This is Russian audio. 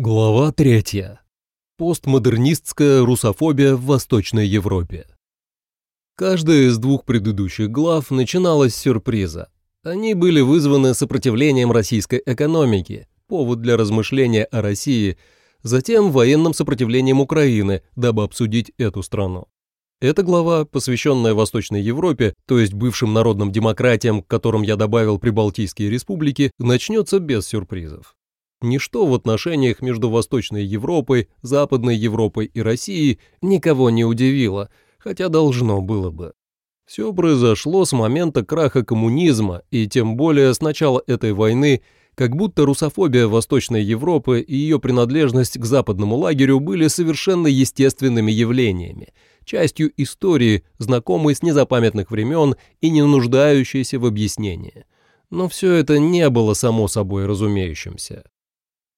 Глава третья. Постмодернистская русофобия в Восточной Европе. Каждая из двух предыдущих глав начиналась с сюрприза. Они были вызваны сопротивлением российской экономики, повод для размышления о России, затем военным сопротивлением Украины, дабы обсудить эту страну. Эта глава, посвященная Восточной Европе, то есть бывшим народным демократиям, к которым я добавил Прибалтийские республики, начнется без сюрпризов. Ничто в отношениях между Восточной Европой, Западной Европой и Россией никого не удивило, хотя должно было бы. Все произошло с момента краха коммунизма и тем более с начала этой войны, как будто русофобия Восточной Европы и ее принадлежность к западному лагерю были совершенно естественными явлениями, частью истории, знакомой с незапамятных времен и не нуждающейся в объяснении. Но все это не было само собой разумеющимся.